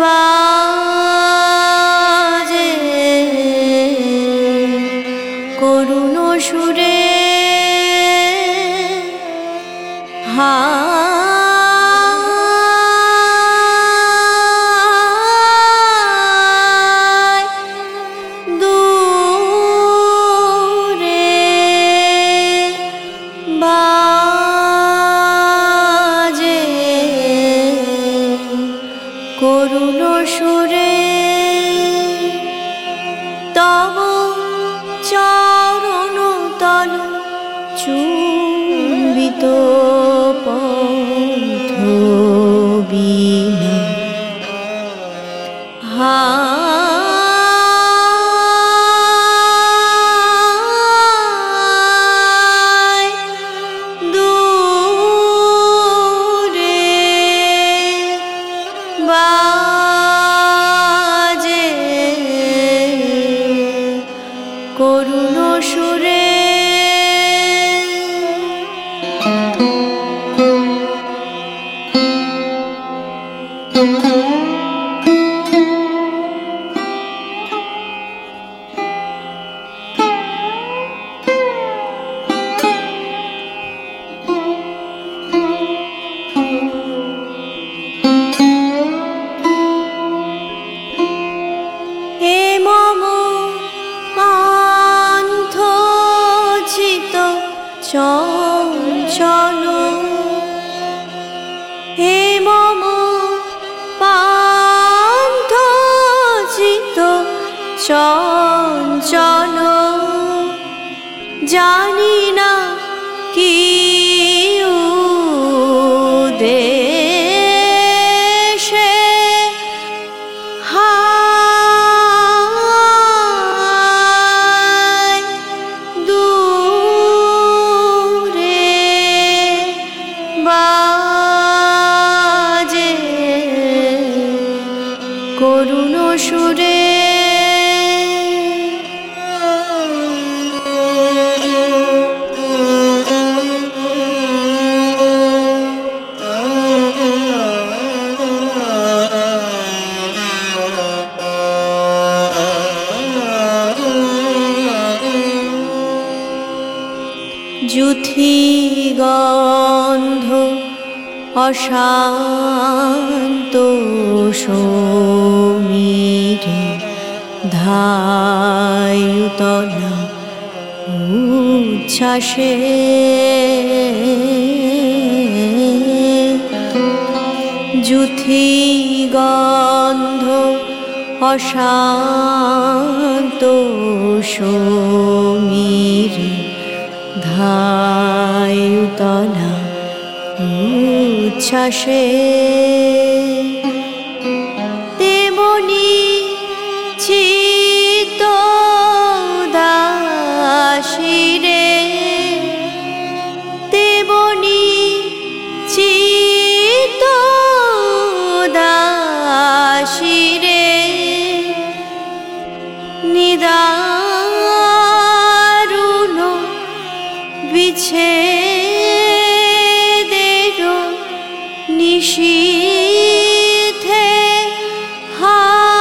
বাজে। করুণ সুরে হায়। করুণ সুরে। তব চরণ তল চুম্বিত পন্থ চঞ্চল। হে মম পান্থ চিত চঞ্চল। জানি না কি জুথি গন্ধ অশান্ত সমীরে ধায়ুতলা উচ্ছ্বাসে। জুথি গন্ধ অশান্ত সমীরে ধায়ুতলা উচ্ছ্বাসে বিচ্ছেদের নিশি হায়